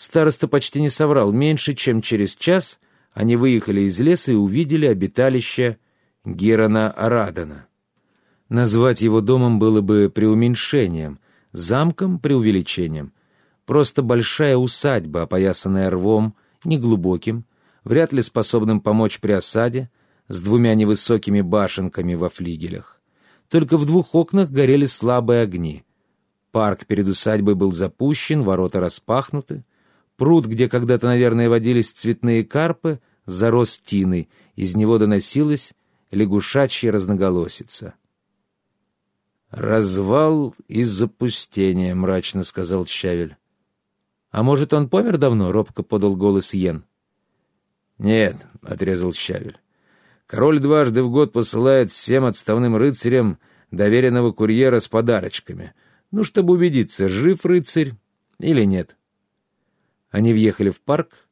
Староста почти не соврал. Меньше чем через час они выехали из леса и увидели обиталище Герона Арадана. Назвать его домом было бы преуменьшением, замком — преувеличением. Просто большая усадьба, опоясанная рвом, неглубоким, вряд ли способным помочь при осаде, с двумя невысокими башенками во флигелях. Только в двух окнах горели слабые огни. Парк перед усадьбой был запущен, ворота распахнуты. Пруд, где когда-то, наверное, водились цветные карпы, зарос тиной, из него доносилась лягушачья разноголосица. «Развал и запустение», — мрачно сказал Щавель. «А может, он помер давно?» — робко подал голос Йен. «Нет», — отрезал Щавель. «Король дважды в год посылает всем отставным рыцарям доверенного курьера с подарочками, ну, чтобы убедиться, жив рыцарь или нет». Они въехали в парк.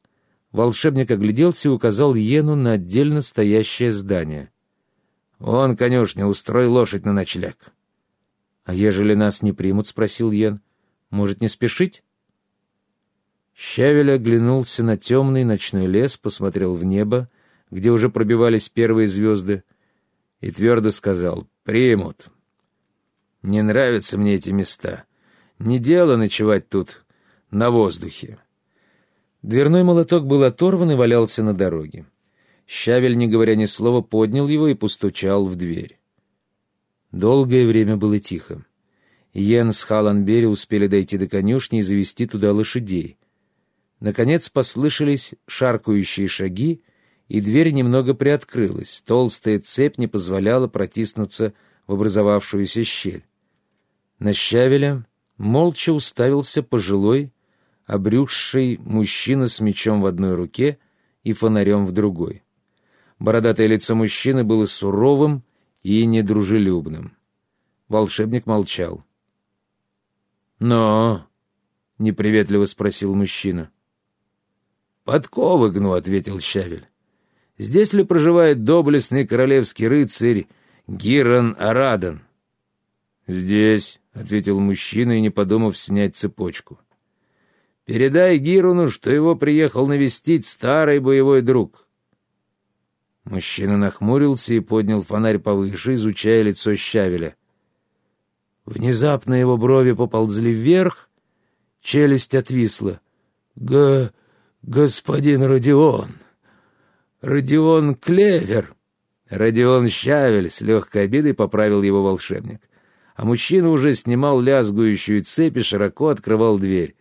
Волшебник огляделся и указал Йену на отдельно стоящее здание. «Вон, конюшня, устрой лошадь на ночлег». «А ежели нас не примут?» — спросил Йен. «Может, не спешить?» Щавель оглянулся на темный ночной лес, посмотрел в небо, где уже пробивались первые звезды, и твердо сказал «Примут». «Не нравятся мне эти места. Не дело ночевать тут на воздухе». Дверной молоток был оторван и валялся на дороге. Щавель, не говоря ни слова, поднял его и постучал в дверь. Долгое время было тихо. Йен с Халанбери успели дойти до конюшни и завести туда лошадей. Наконец послышались шаркающие шаги, и дверь немного приоткрылась. Толстая цепь не позволяла протиснуться в образовавшуюся щель. На щавеля молча уставился пожилой, обрюзший мужчина с мечом в одной руке и фонарем в другой. Бородатое лицо мужчины было суровым и недружелюбным. Волшебник молчал. «Но...» — неприветливо спросил мужчина. «Подковы гну», — ответил Щавель. «Здесь ли проживает доблестный королевский рыцарь Гирон Арадан?» «Здесь», — ответил мужчина и, не подумав, снять цепочку. «Передай Гирону, что его приехал навестить старый боевой друг». Мужчина нахмурился и поднял фонарь повыше, изучая лицо Щавеля. Внезапно его брови поползли вверх, челюсть отвисла. «Г... господин Родион! Родион Клевер!» Родион Щавель с легкой обидой поправил его волшебник. А мужчина уже снимал лязгующую цепь и широко открывал дверь.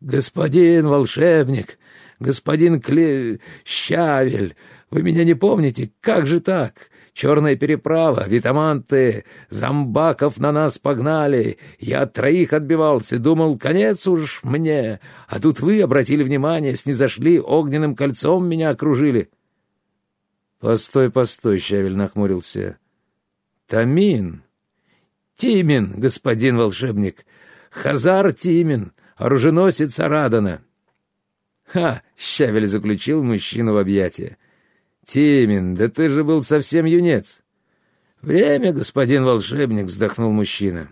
«Господин волшебник! Господин Кле... Щавель! Вы меня не помните? Как же так? Черная переправа, витаманты, зомбаков на нас погнали. Я от троих отбивался, думал, конец уж мне. А тут вы обратили внимание, снизошли, огненным кольцом меня окружили. Постой, постой, Щавель нахмурился. Тамин. Тимин, господин волшебник. Хазар Тимин, оруженосец Арадана. Ха! Щавель заключил мужчину в объятия. «Тимин, да ты же был совсем юнец!» «Время, господин волшебник!» — вздохнул мужчина.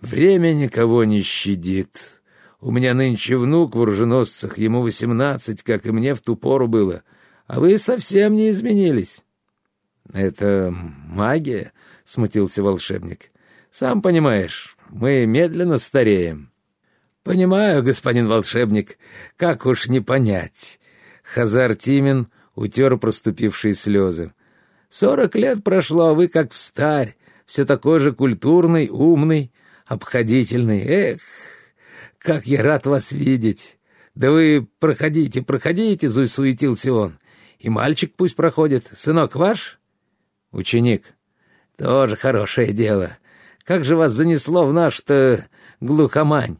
«Время никого не щадит. У меня нынче внук в оруженосцах, ему восемнадцать, как и мне в ту пору было, а вы совсем не изменились». «Это магия?» — смутился волшебник. «Сам понимаешь, мы медленно стареем». «Понимаю, господин волшебник, как уж не понять». Хазар Тимин утер проступившие слезы. «Сорок лет прошло, а вы как встарь, все такой же культурный, умный, обходительный. Эх, как я рад вас видеть! Да вы проходите, проходите!» — суетился он. «И мальчик пусть проходит. Сынок ваш?» «Ученик». «Тоже хорошее дело. Как же вас занесло в наш-то глухомань?»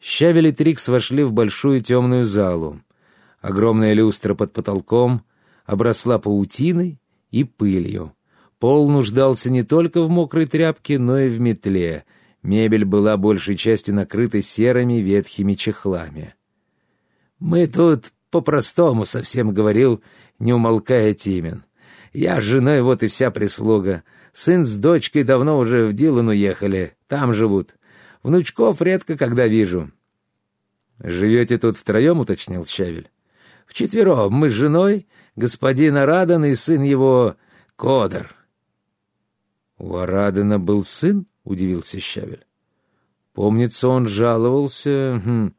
Щавель и Трикс вошли в большую темную залу. Огромная люстра под потолком обросла паутиной и пылью. Пол нуждался не только в мокрой тряпке, но и в метле. Мебель была большей частью накрыта серыми ветхими чехлами. «Мы тут по-простому совсем говорил, не умолкая Тимен. Я с женой вот и вся прислуга. Сын с дочкой давно уже в Дилан уехали, там живут. Внучков редко когда вижу». «Живете тут втроем?» — уточнил Щавель. «Вчетвером. Мы с женой, господин Арадан и сын его Кодор». «У Арадана был сын?» — удивился Щавель. «Помнится, он жаловался...» хм.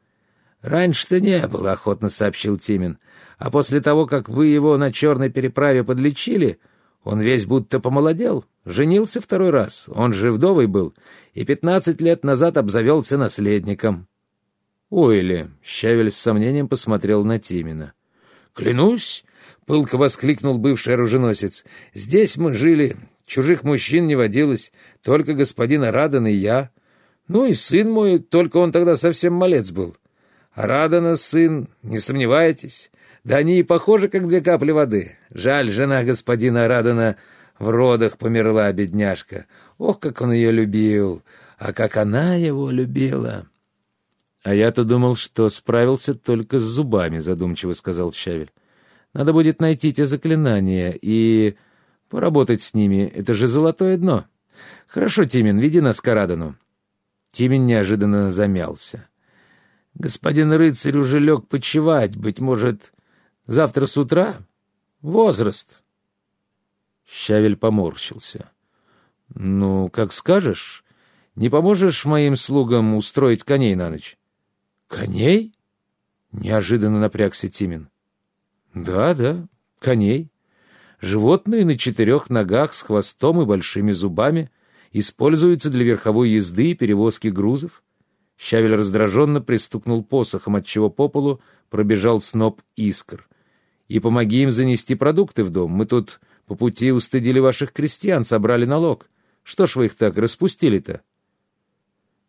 «Раньше-то не было», — охотно сообщил Тимин. «А после того, как вы его на черной переправе подлечили, он весь будто помолодел, женился второй раз, он же вдовый был, и пятнадцать лет назад обзавелся наследником». «Ой Щавель с сомнением посмотрел на Тимина. «Клянусь!» — пылко воскликнул бывший оруженосец. «Здесь мы жили, чужих мужчин не водилось, только господин Арадан и я. Ну и сын мой, только он тогда совсем малец был. Арадана сын, не сомневайтесь. Да они и похожи, как две капли воды. Жаль, жена господина Арадана в родах померла, бедняжка. Ох, как он ее любил, а как она его любила!» «А я-то думал, что справился только с зубами», — задумчиво сказал Щавель. «Надо будет найти те заклинания и поработать с ними. Это же золотое дно. Хорошо, Тимин, веди нас к Арадану». Тимин неожиданно замялся. «Господин рыцарь уже лег почевать. Быть может, завтра с утра? Возраст». Щавель поморщился. «Ну, как скажешь. Не поможешь моим слугам устроить коней на ночь?» «Коней?» — неожиданно напрягся Тимин. «Да, да, коней. Животные на четырех ногах с хвостом и большими зубами используются для верховой езды и перевозки грузов». Щавель раздраженно пристукнул посохом, отчего по полу пробежал сноп искр. «И помоги им занести продукты в дом. Мы тут по пути устыдили ваших крестьян, собрали налог. Что ж вы их так распустили-то?»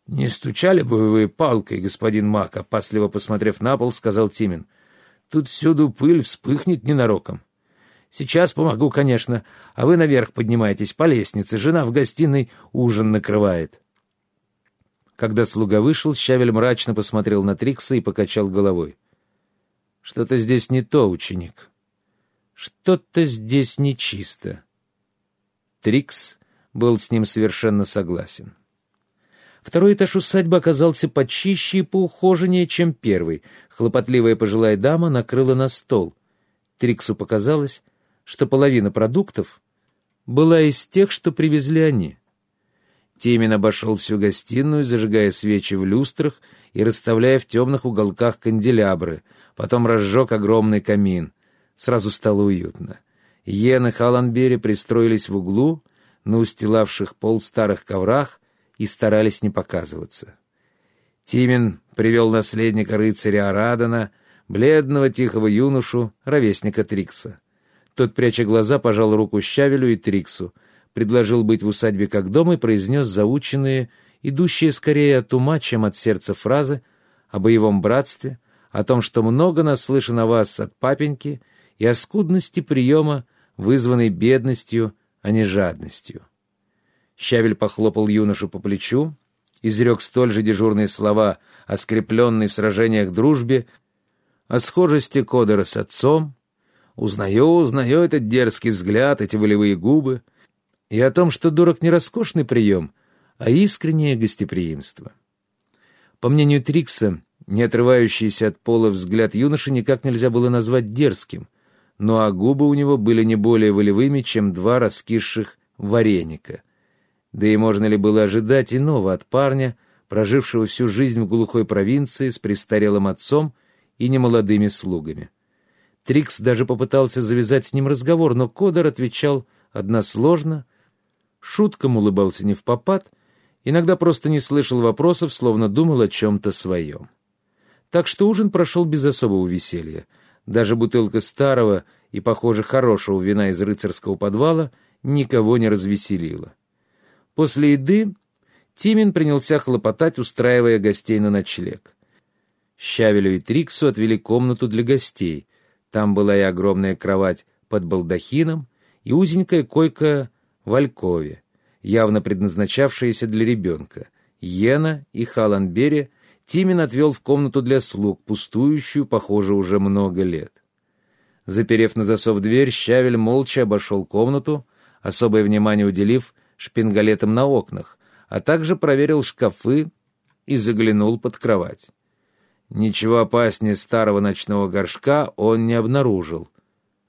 «Не стучали бы вы палкой, господин Мак», — опасливо посмотрев на пол, сказал Тимин. «Тут всюду пыль вспыхнет ненароком. Сейчас помогу, конечно, а вы наверх поднимаетесь по лестнице, жена в гостиной ужин накрывает». Когда слуга вышел, Щавель мрачно посмотрел на Трикса и покачал головой. «Что-то здесь не то, ученик. Что-то здесь нечисто». Трикс был с ним совершенно согласен. Второй этаж усадьбы оказался почище и поухоженнее, чем первый. Хлопотливая пожилая дама накрыла на стол. Триксу показалось, что половина продуктов была из тех, что привезли они. Тимин обошел всю гостиную, зажигая свечи в люстрах и расставляя в темных уголках канделябры, потом разжег огромный камин. Сразу стало уютно. Йен и Халанбери пристроились в углу, на устилавших пол старых коврах, и старались не показываться. Тимин привел наследника рыцаря Арадана, бледного тихого юношу, ровесника Трикса. Тот, пряча глаза, пожал руку Щавелю и Триксу, предложил быть в усадьбе как дом и произнес заученные, идущие скорее от ума, чем от сердца фразы о боевом братстве, о том, что много наслышан о вас от папеньки и о скудности приема, вызванной бедностью, а не жадностью. Щавель похлопал юношу по плечу, изрек столь же дежурные слова о скрепленной в сражениях дружбе, о схожести Кодера с отцом, узнаю, узнаю этот дерзкий взгляд, эти волевые губы, и о том, что дурак не роскошный прием, а искреннее гостеприимство. По мнению Трикса, не отрывающийся от пола взгляд юноши никак нельзя было назвать дерзким, но а губы у него были не более волевыми, чем два раскисших вареника — да и можно ли было ожидать иного от парня, прожившего всю жизнь в глухой провинции с престарелым отцом и немолодыми слугами? Трикс даже попытался завязать с ним разговор, но Кодор отвечал односложно, шуткам улыбался не в попад, иногда просто не слышал вопросов, словно думал о чем-то своем. Так что ужин прошел без особого веселья. Даже бутылка старого и, похоже, хорошего вина из рыцарского подвала никого не развеселила. После еды Тимин принялся хлопотать, устраивая гостей на ночлег. Щавелю и Триксу отвели комнату для гостей. Там была и огромная кровать под балдахином, и узенькая койка в алькове, явно предназначавшаяся для ребенка. Йена и Халанбери Тимин отвел в комнату для слуг, пустующую, похоже, уже много лет. Заперев на засов дверь, Щавель молча обошел комнату, особое внимание уделив шпингалетом на окнах, а также проверил шкафы и заглянул под кровать. Ничего опаснее старого ночного горшка он не обнаружил,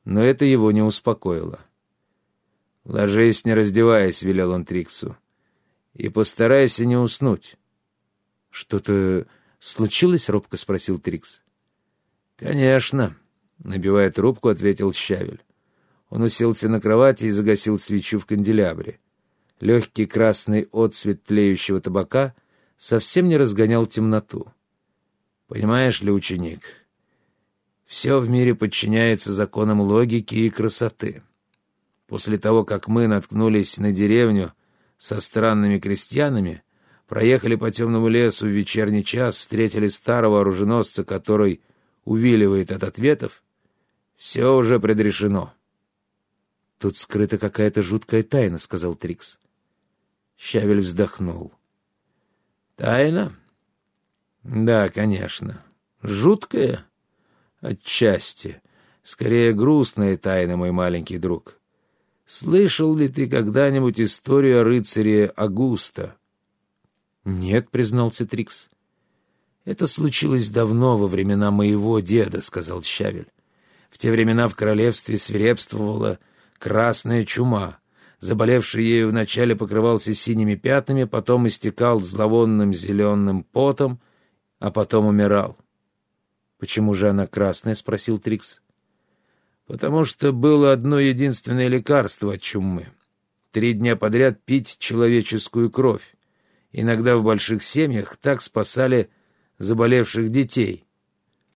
но это его не успокоило. «Ложись, не раздеваясь», — велел он Триксу, — «и постарайся не уснуть». «Что-то случилось?» — робко спросил Трикс. «Конечно», — набивая трубку, ответил Щавель. Он уселся на кровати и загасил свечу в канделябре. Легкий красный отсвет тлеющего табака совсем не разгонял темноту. «Понимаешь ли, ученик, все в мире подчиняется законам логики и красоты. После того, как мы наткнулись на деревню со странными крестьянами, проехали по темному лесу в вечерний час, встретили старого оруженосца, который увиливает от ответов, все уже предрешено. «Тут скрыта какая-то жуткая тайна», — сказал Трикс. Щавель вздохнул. «Тайна? Да, конечно. Жуткая? Отчасти. Скорее, грустная тайна, мой маленький друг. Слышал ли ты когда-нибудь историю о рыцаре Агуста?» «Нет», — признался Трикс. «Это случилось давно, во времена моего деда», — сказал Щавель. «В те времена в королевстве свирепствовала красная чума. Заболевший ею вначале покрывался синими пятнами, потом истекал зловонным зеленым потом, а потом умирал. «Почему же она красная?» — спросил Трикс. «Потому что было одно единственное лекарство от чумы. Три дня подряд пить человеческую кровь. Иногда в больших семьях так спасали заболевших детей.